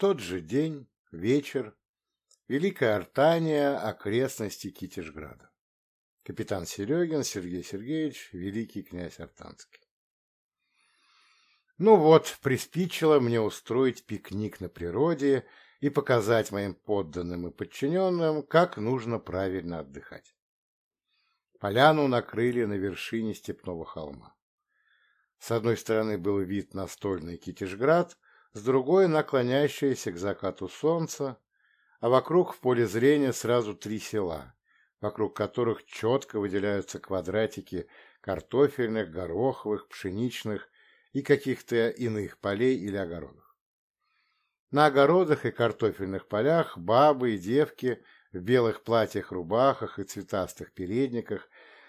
Тот же день, вечер, Великая Артания, окрестности Китежграда. Капитан Серегин Сергей Сергеевич, великий князь Артанский. Ну вот, приспичило мне устроить пикник на природе и показать моим подданным и подчиненным, как нужно правильно отдыхать. Поляну накрыли на вершине степного холма. С одной стороны был вид на стольный Китежград, с другой — наклоняющееся к закату солнца, а вокруг в поле зрения сразу три села, вокруг которых четко выделяются квадратики картофельных, гороховых, пшеничных и каких-то иных полей или огородов. На огородах и картофельных полях бабы и девки в белых платьях-рубахах и цветастых передниках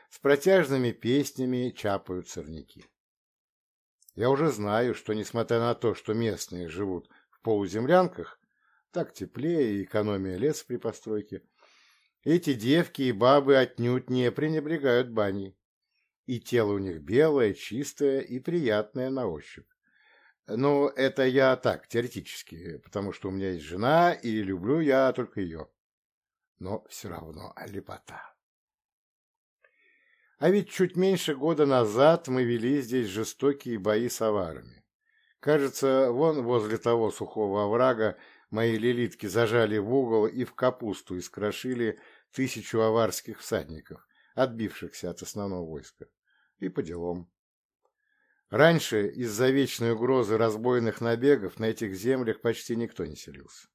с протяжными песнями чапают сорняки. Я уже знаю, что, несмотря на то, что местные живут в полуземлянках, так теплее и экономия леса при постройке, эти девки и бабы отнюдь не пренебрегают баней и тело у них белое, чистое и приятное на ощупь. Ну, это я так, теоретически, потому что у меня есть жена, и люблю я только ее. Но все равно лепота. А ведь чуть меньше года назад мы вели здесь жестокие бои с аварами. Кажется, вон возле того сухого оврага мои лилитки зажали в угол и в капусту искрошили тысячу аварских всадников, отбившихся от основного войска и по делам. Раньше из-за вечной угрозы разбойных набегов на этих землях почти никто не селился.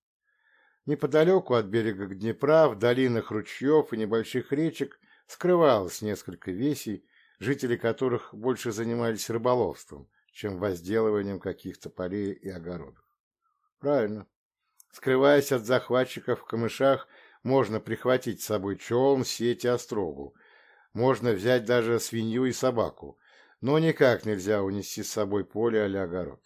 Неподалеку от берега Днепра, в долинах ручьев и небольших речек скрывалось несколько весей, жители которых больше занимались рыболовством, чем возделыванием каких-то полей и огородов. Правильно. Скрываясь от захватчиков в камышах, можно прихватить с собой челн, сеть и острогу, можно взять даже свинью и собаку, но никак нельзя унести с собой поле или огород.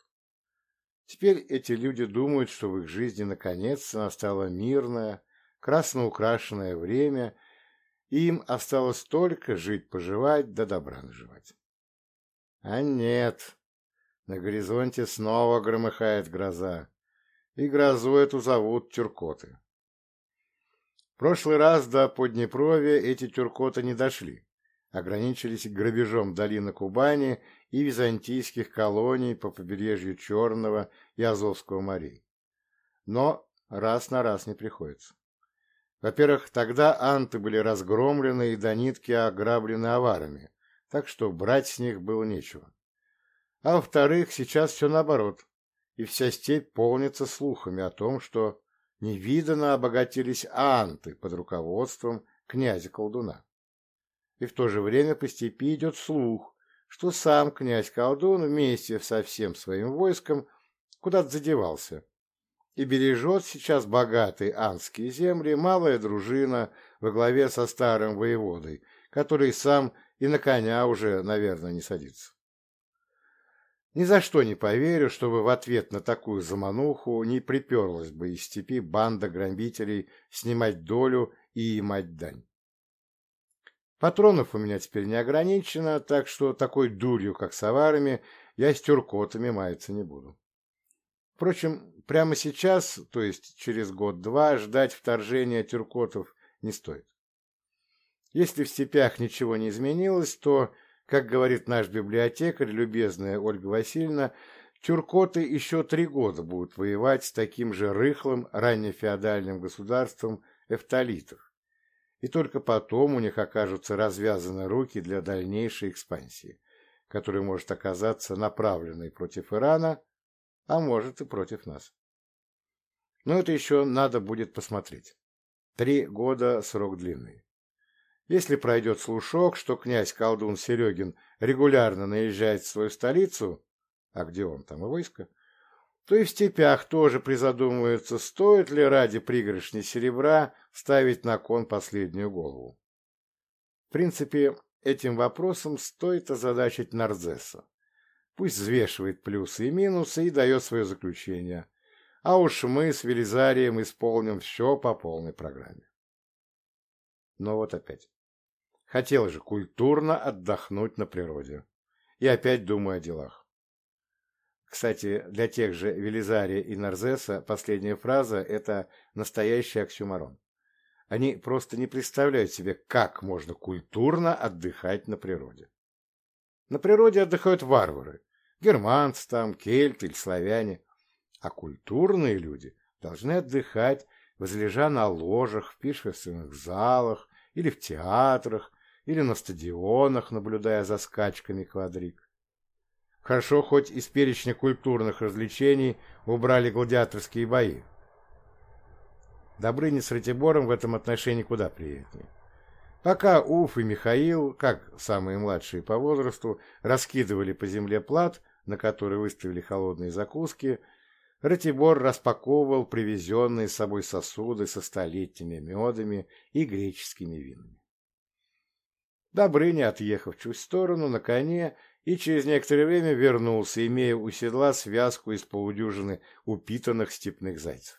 Теперь эти люди думают, что в их жизни наконец настало мирное, красно украшенное время, им осталось только жить-поживать да добра наживать. А нет, на горизонте снова громыхает гроза, и грозу эту зовут Тюркоты прошлый раз до Поднепровья эти тюркоты не дошли, ограничились грабежом долины Кубани и византийских колоний по побережью Черного и Азовского морей. Но раз на раз не приходится. Во-первых, тогда анты были разгромлены и до нитки ограблены аварами, так что брать с них было нечего. А во-вторых, сейчас все наоборот, и вся степь полнится слухами о том, что невиданно обогатились анты под руководством князя-колдуна. И в то же время по степи идет слух, что сам князь-колдун вместе со всем своим войском куда-то задевался и бережет сейчас богатые анские земли малая дружина во главе со старым воеводой, который сам и на коня уже, наверное, не садится. Ни за что не поверю, чтобы в ответ на такую замануху не приперлась бы из степи банда грабителей снимать долю и имать дань. Патронов у меня теперь не ограничено, так что такой дурью, как с аварами, я с тюркотами маяться не буду. Впрочем, прямо сейчас, то есть через год-два, ждать вторжения тюркотов не стоит. Если в степях ничего не изменилось, то как говорит наш библиотекарь, любезная Ольга Васильевна, тюркоты еще три года будут воевать с таким же рыхлым раннефеодальным государством эфталитов, и только потом у них окажутся развязаны руки для дальнейшей экспансии, которая может оказаться направленной против Ирана, а может и против нас. Но это еще надо будет посмотреть. Три года срок длинный. Если пройдет слушок, что князь-колдун Серегин регулярно наезжает в свою столицу, а где он там и войско, то и в степях тоже призадумываются, стоит ли ради пригоршни серебра ставить на кон последнюю голову. В принципе, этим вопросом стоит озадачить Нарзеса. Пусть взвешивает плюсы и минусы и дает свое заключение, а уж мы с Велизарием исполним все по полной программе. Но вот опять. Хотел же культурно отдохнуть на природе. И опять думаю о делах. Кстати, для тех же Велизария и Нарзеса последняя фраза – это настоящий оксюмарон. Они просто не представляют себе, как можно культурно отдыхать на природе. На природе отдыхают варвары, германцы там, кельты или славяне, а культурные люди должны отдыхать, возлежа на ложах в пиршественных залах или в театрах, или на стадионах, наблюдая за скачками квадрик. Хорошо, хоть из перечня культурных развлечений убрали гладиаторские бои. Добрыня с Ратибором в этом отношении куда приятнее. Пока Уф и Михаил, как самые младшие по возрасту, раскидывали по земле плат, на который выставили холодные закуски, Ратибор распаковывал привезенные с собой сосуды со столетними медами и греческими винами. Добрыня, отъехав чуть в сторону, на коне, и через некоторое время вернулся, имея у седла связку из полудюжины упитанных степных зайцев.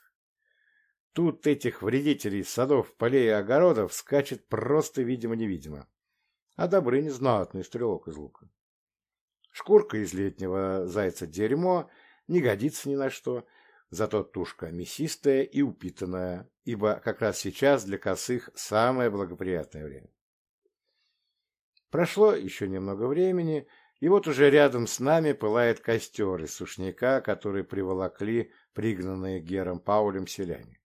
Тут этих вредителей садов, полей и огородов скачет просто видимо-невидимо. А Добрыня знатный стрелок из лука. Шкурка из летнего зайца дерьмо не годится ни на что, зато тушка мясистая и упитанная, ибо как раз сейчас для косых самое благоприятное время. Прошло еще немного времени, и вот уже рядом с нами пылает костер из сушняка, который приволокли пригнанные Гером Паулем селяне.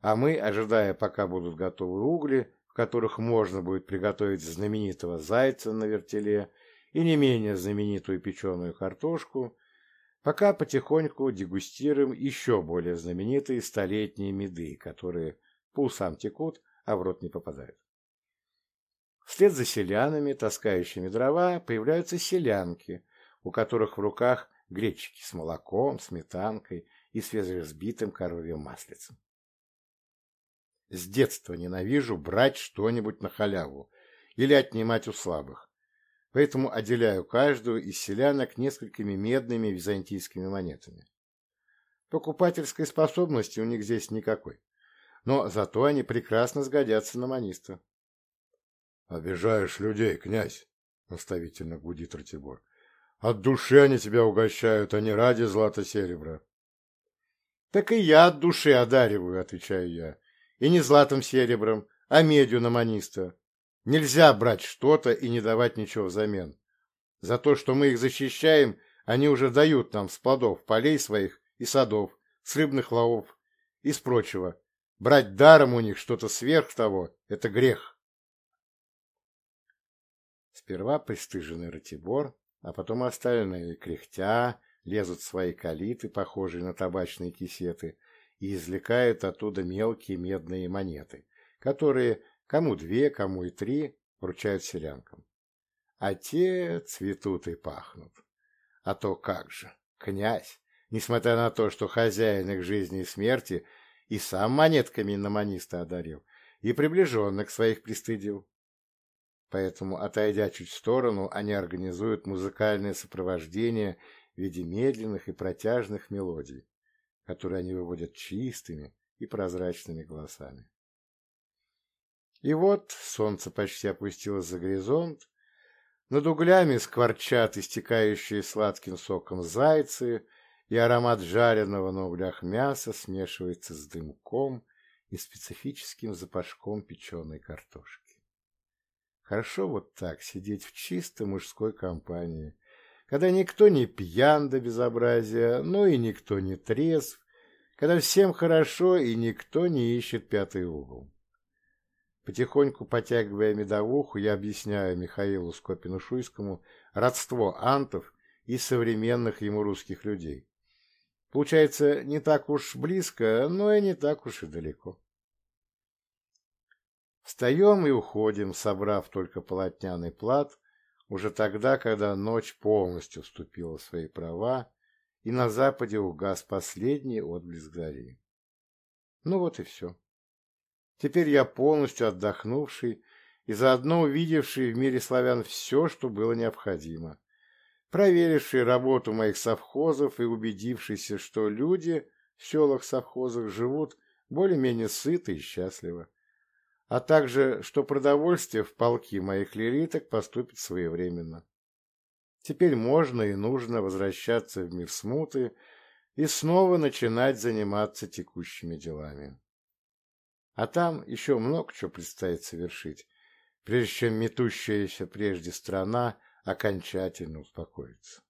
А мы, ожидая, пока будут готовы угли, в которых можно будет приготовить знаменитого зайца на вертеле и не менее знаменитую печеную картошку, пока потихоньку дегустируем еще более знаменитые столетние меды, которые по усам текут, а в рот не попадают. Вслед за селянами, таскающими дрова, появляются селянки, у которых в руках гречки с молоком, сметанкой и свежевзбитым коровьим маслицем. С детства ненавижу брать что-нибудь на халяву или отнимать у слабых, поэтому отделяю каждую из селянок несколькими медными византийскими монетами. Покупательской способности у них здесь никакой, но зато они прекрасно сгодятся на маниста. — Обижаешь людей, князь, — наставительно гудит Ратибор. — От души они тебя угощают, а не ради злата-серебра. — Так и я от души одариваю, — отвечаю я, — и не златом-серебром, а медью на маниста. Нельзя брать что-то и не давать ничего взамен. За то, что мы их защищаем, они уже дают нам с плодов полей своих и садов, с рыбных ловов и с прочего. Брать даром у них что-то сверх того — это грех. Сперва пристыженный Ратибор, а потом остальные, кряхтя, лезут в свои калиты, похожие на табачные кисеты, и извлекают оттуда мелкие медные монеты, которые, кому две, кому и три, вручают селянкам. А те цветут и пахнут. А то как же, князь, несмотря на то, что хозяин их жизни и смерти и сам монетками на маниста одарил, и приближенных своих пристыдил. Поэтому, отойдя чуть в сторону, они организуют музыкальное сопровождение в виде медленных и протяжных мелодий, которые они выводят чистыми и прозрачными голосами. И вот солнце почти опустилось за горизонт, над углями скворчат истекающие сладким соком зайцы, и аромат жареного на углях мяса смешивается с дымком и специфическим запашком печеной картошки. Хорошо вот так сидеть в чистой мужской компании, когда никто не пьян до безобразия, но и никто не трезв, когда всем хорошо и никто не ищет пятый угол. Потихоньку потягивая медовуху, я объясняю Михаилу Скопину-Шуйскому родство антов и современных ему русских людей. Получается, не так уж близко, но и не так уж и далеко. Встаем и уходим, собрав только полотняный плат, уже тогда, когда ночь полностью вступила в свои права, и на западе угас последний отблеск зари. Ну вот и все. Теперь я полностью отдохнувший и заодно увидевший в мире славян все, что было необходимо, проверивший работу моих совхозов и убедившийся, что люди в селах-совхозах живут более-менее сыто и счастливо а также, что продовольствие в полки моих лилиток поступит своевременно. теперь можно и нужно возвращаться в мир смуты и снова начинать заниматься текущими делами. А там еще много чего предстоит совершить, прежде чем метущаяся прежде страна окончательно успокоится.